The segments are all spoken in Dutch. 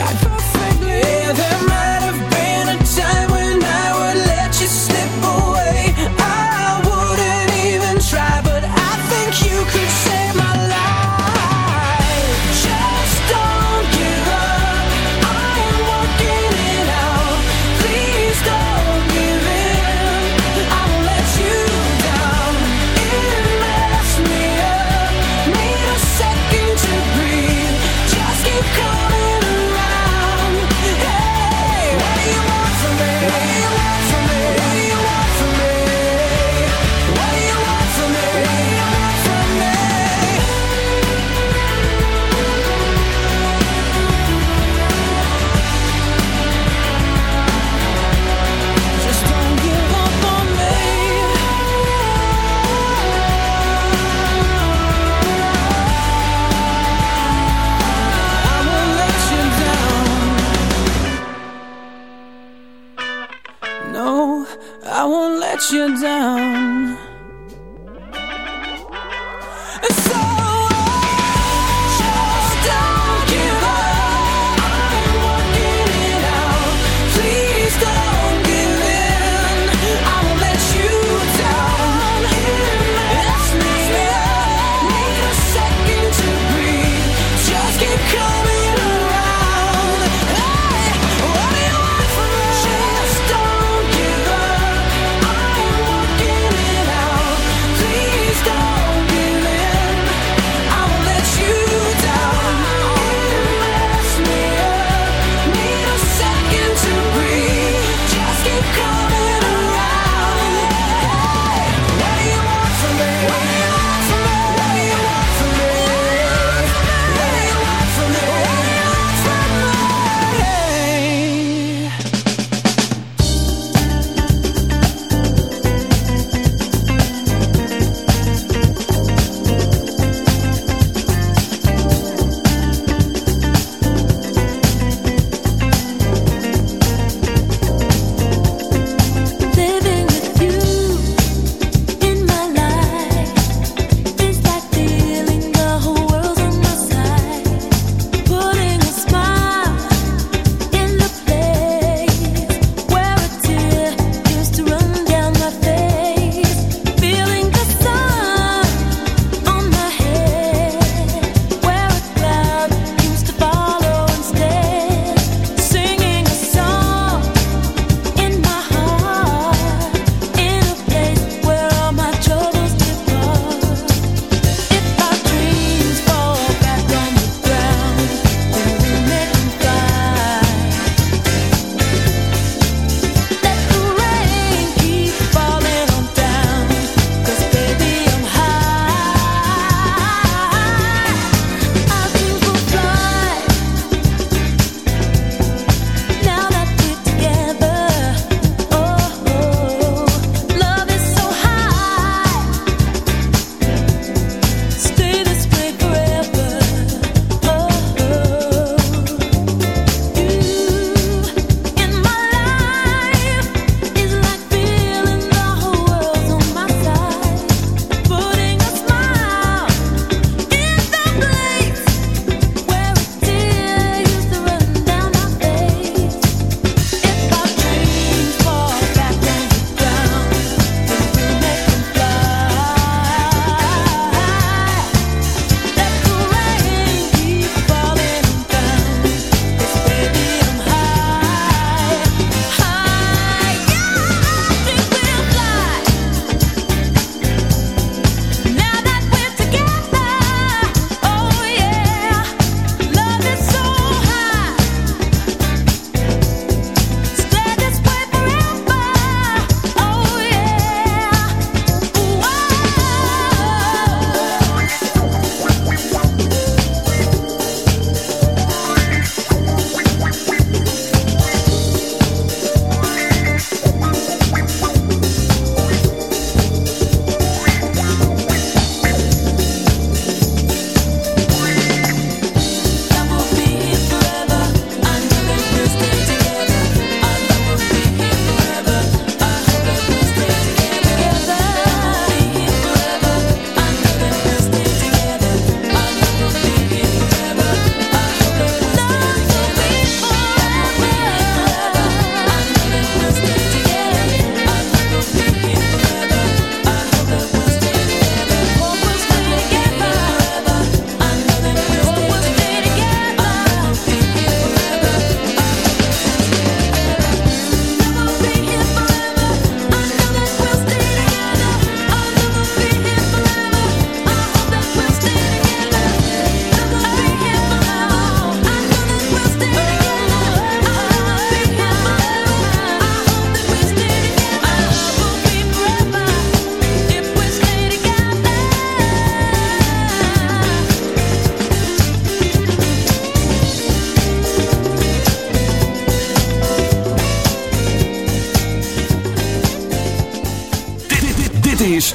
act perfectly. They matter.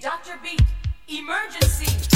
Dr. Beat, emergency.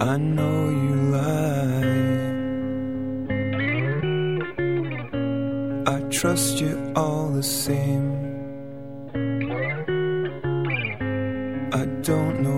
I know you lie. I trust you all the same. I don't know.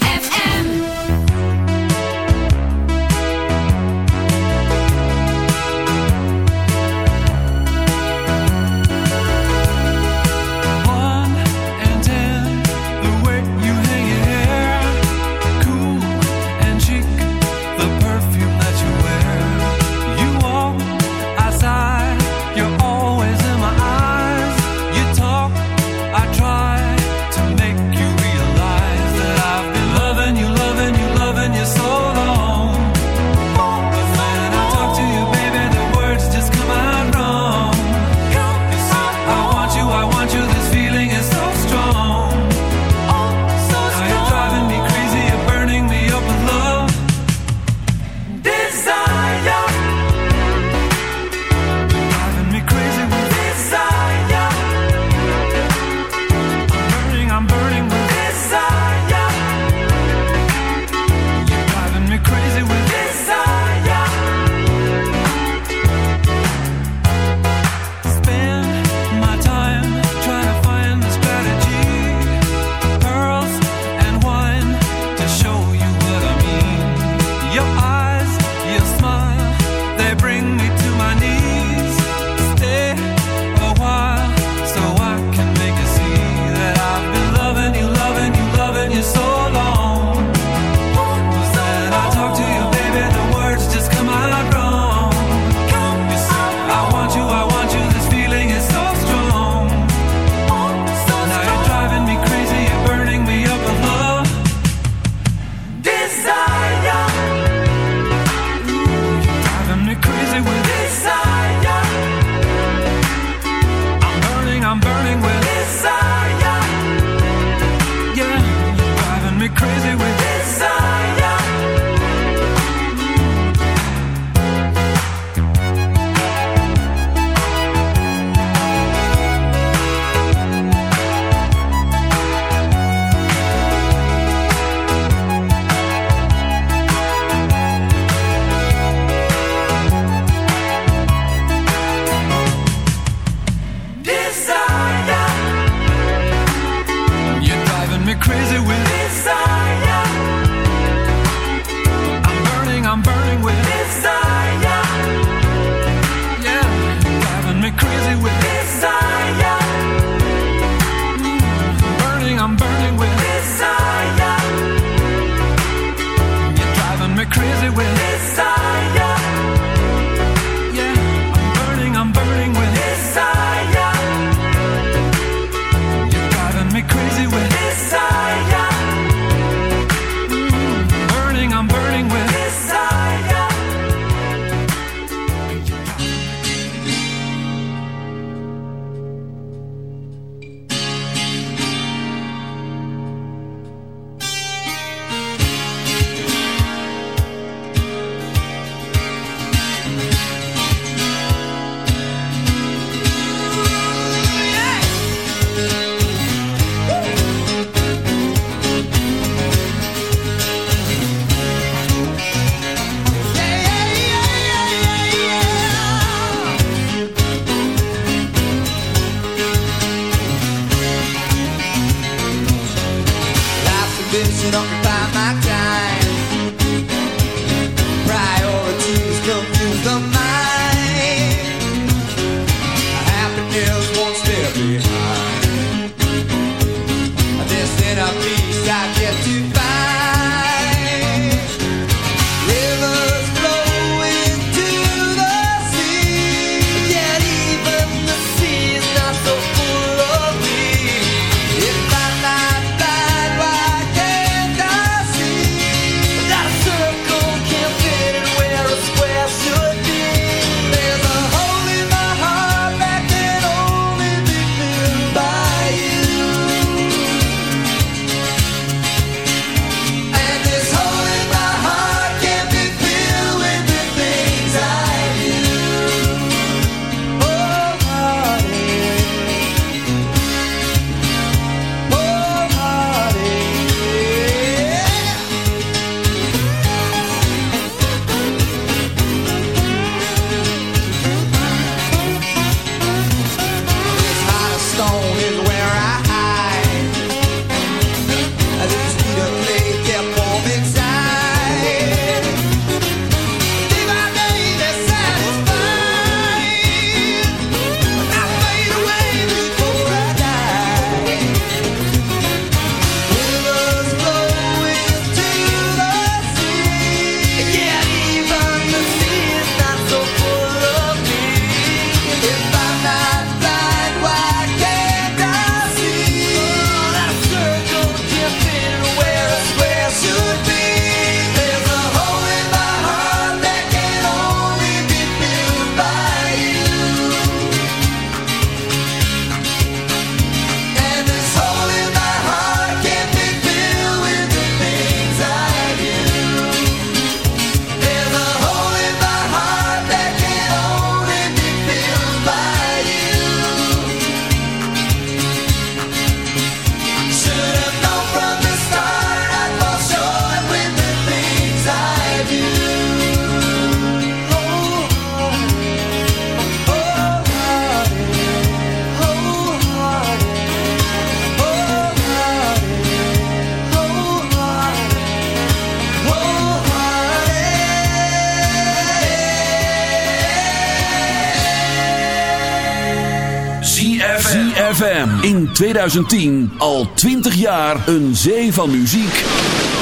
ZFM in 2010 al 20 jaar een zee van muziek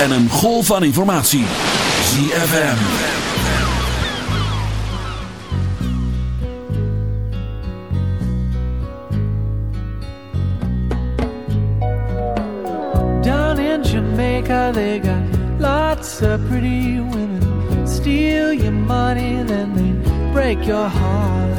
en een golf van informatie. ZFM. Down in Jamaica, they got lots of pretty women. Steal your money, then they break your heart.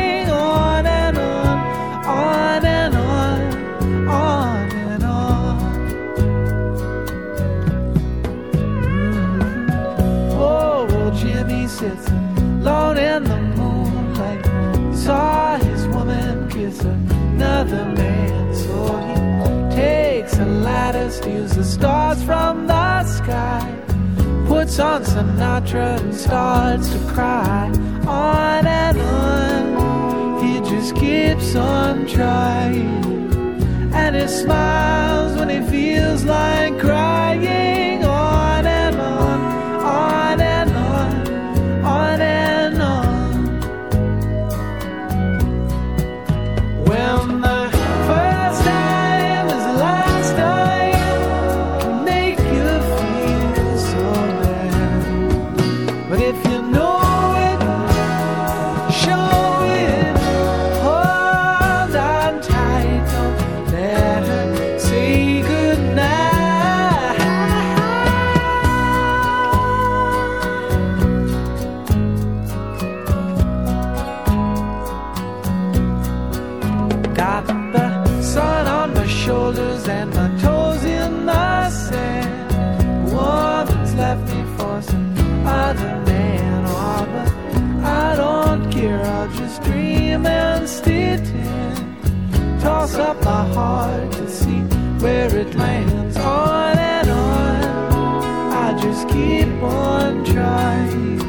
Another man, so he takes a ladder, steals the stars from the sky, puts on Sinatra and starts to cry. On and on, he just keeps on trying. And he smiles when he feels like crying. Tin. Toss up my heart to see where it lands. On and on. I just keep on trying.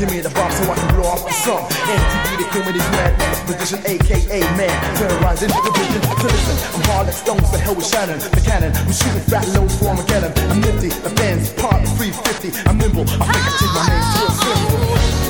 Give me the bomb so I can blow off the sun. MTV, the king with his madness position, aka man. Terrorizing the vision. So listen, I'm hard like stones, the hell with Shannon, the cannon. I'm shooting fat loads for Armageddon. I'm nifty, the fans part 350. I'm nimble, I think I take my name to a symbol.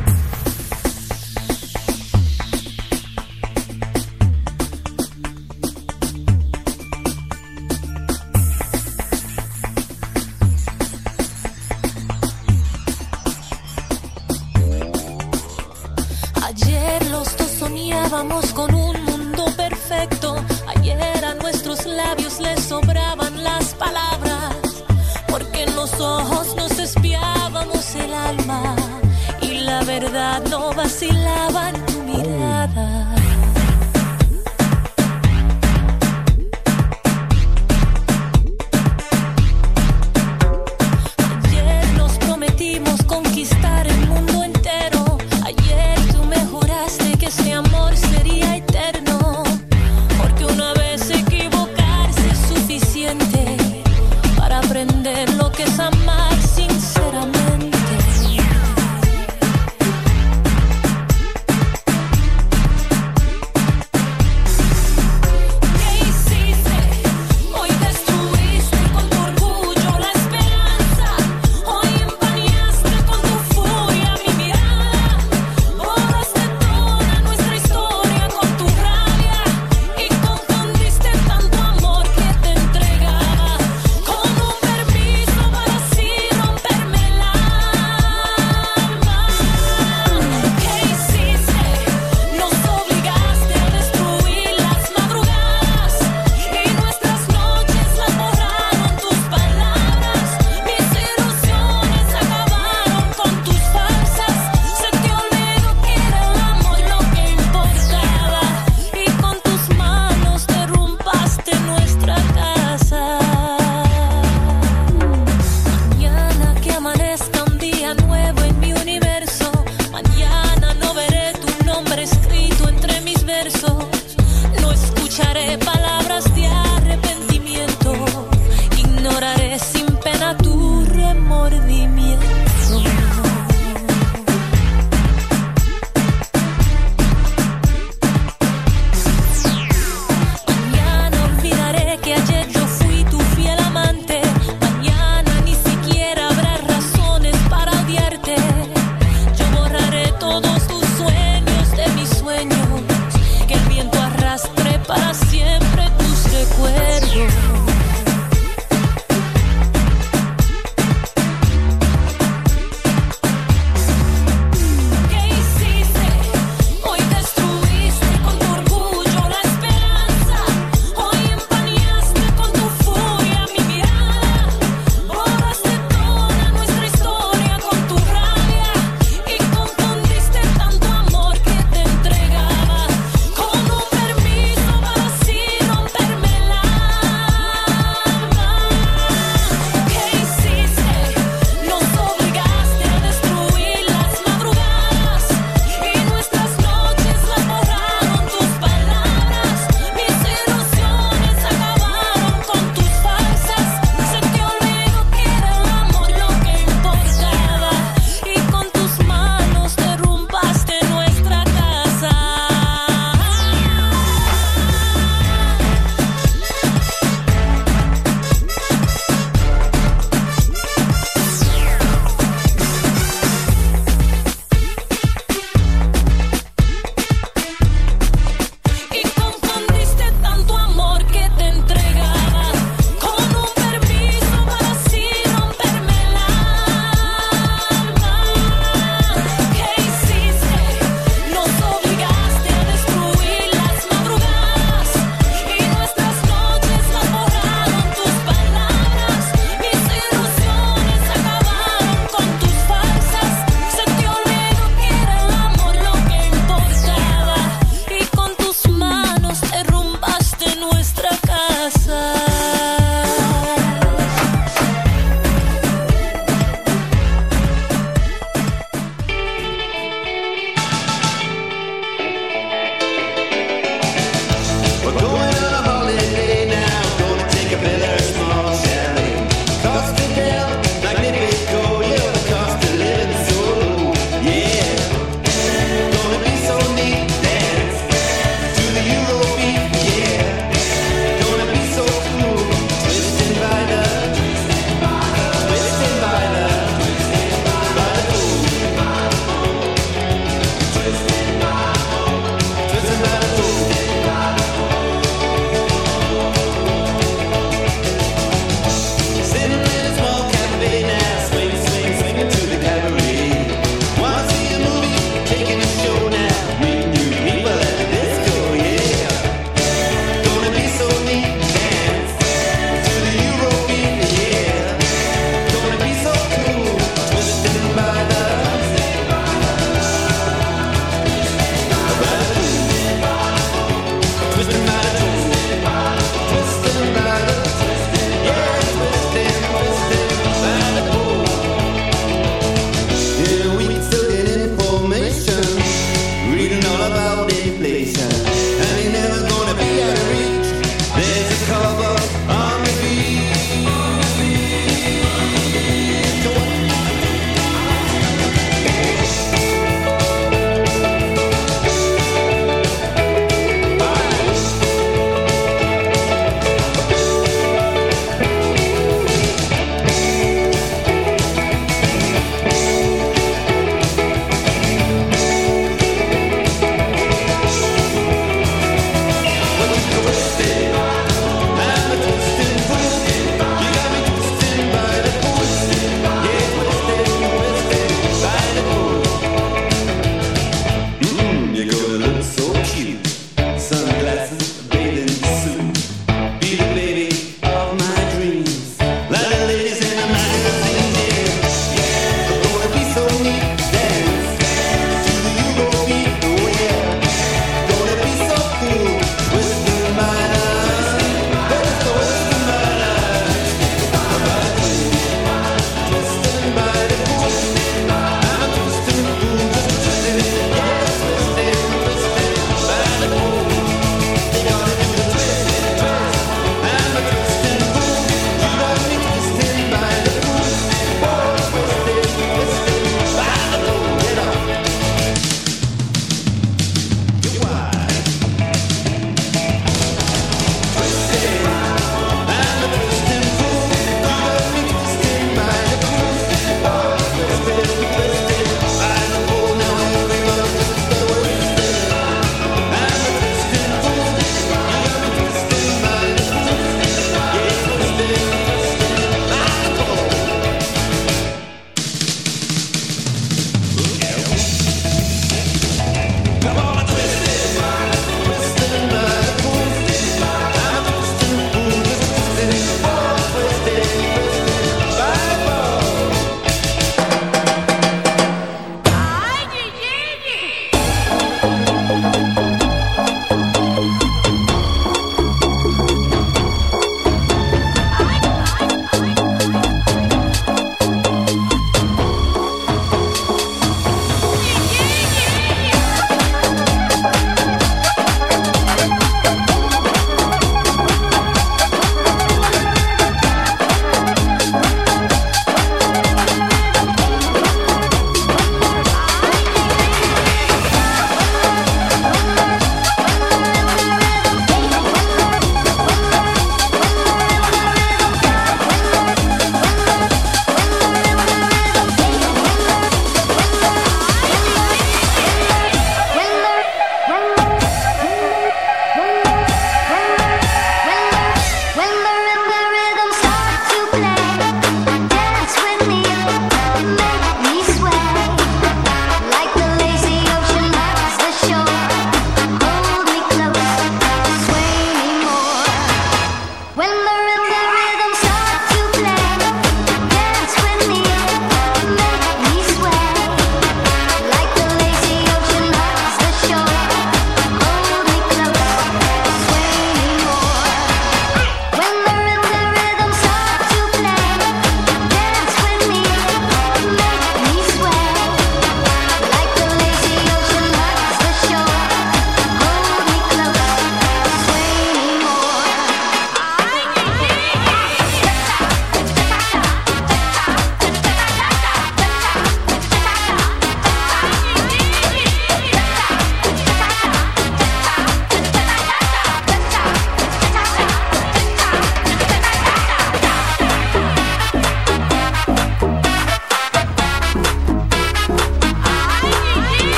Verdad no vacilaba en tu mirada.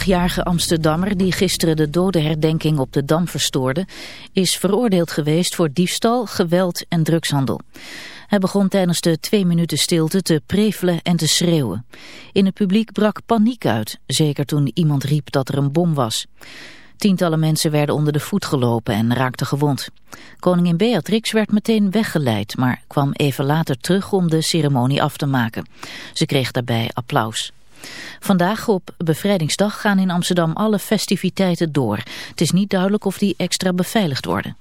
39-jarige Amsterdammer die gisteren de dodenherdenking op de Dam verstoorde... is veroordeeld geweest voor diefstal, geweld en drugshandel. Hij begon tijdens de twee minuten stilte te prevelen en te schreeuwen. In het publiek brak paniek uit, zeker toen iemand riep dat er een bom was. Tientallen mensen werden onder de voet gelopen en raakten gewond. Koningin Beatrix werd meteen weggeleid, maar kwam even later terug om de ceremonie af te maken. Ze kreeg daarbij applaus. Vandaag op bevrijdingsdag gaan in Amsterdam alle festiviteiten door. Het is niet duidelijk of die extra beveiligd worden.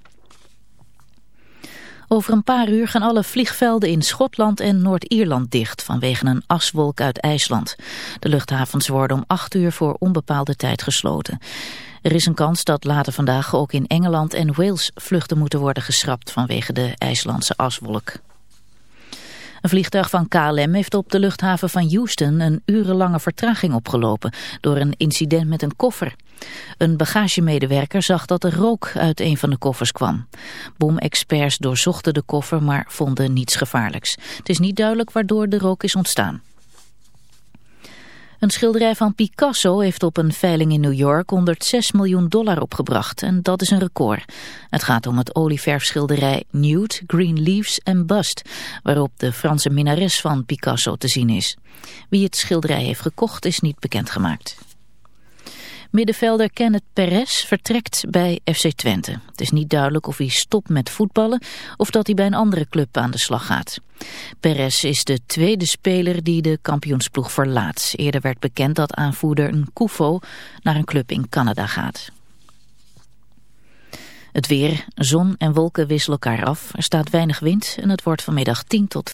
Over een paar uur gaan alle vliegvelden in Schotland en Noord-Ierland dicht vanwege een aswolk uit IJsland. De luchthavens worden om acht uur voor onbepaalde tijd gesloten. Er is een kans dat later vandaag ook in Engeland en Wales vluchten moeten worden geschrapt vanwege de IJslandse aswolk. Een vliegtuig van KLM heeft op de luchthaven van Houston een urenlange vertraging opgelopen door een incident met een koffer. Een bagagemedewerker zag dat er rook uit een van de koffers kwam. Bomexperts doorzochten de koffer, maar vonden niets gevaarlijks. Het is niet duidelijk waardoor de rook is ontstaan. Een schilderij van Picasso heeft op een veiling in New York 106 miljoen dollar opgebracht en dat is een record. Het gaat om het olieverfschilderij Nude, Green Leaves en Bust, waarop de Franse minnares van Picasso te zien is. Wie het schilderij heeft gekocht is niet bekendgemaakt. Middenvelder Kenneth Perez vertrekt bij FC Twente. Het is niet duidelijk of hij stopt met voetballen of dat hij bij een andere club aan de slag gaat. Perez is de tweede speler die de kampioensploeg verlaat. Eerder werd bekend dat aanvoerder Nkufo naar een club in Canada gaat. Het weer, zon en wolken wisselen elkaar af. Er staat weinig wind en het wordt vanmiddag 10 tot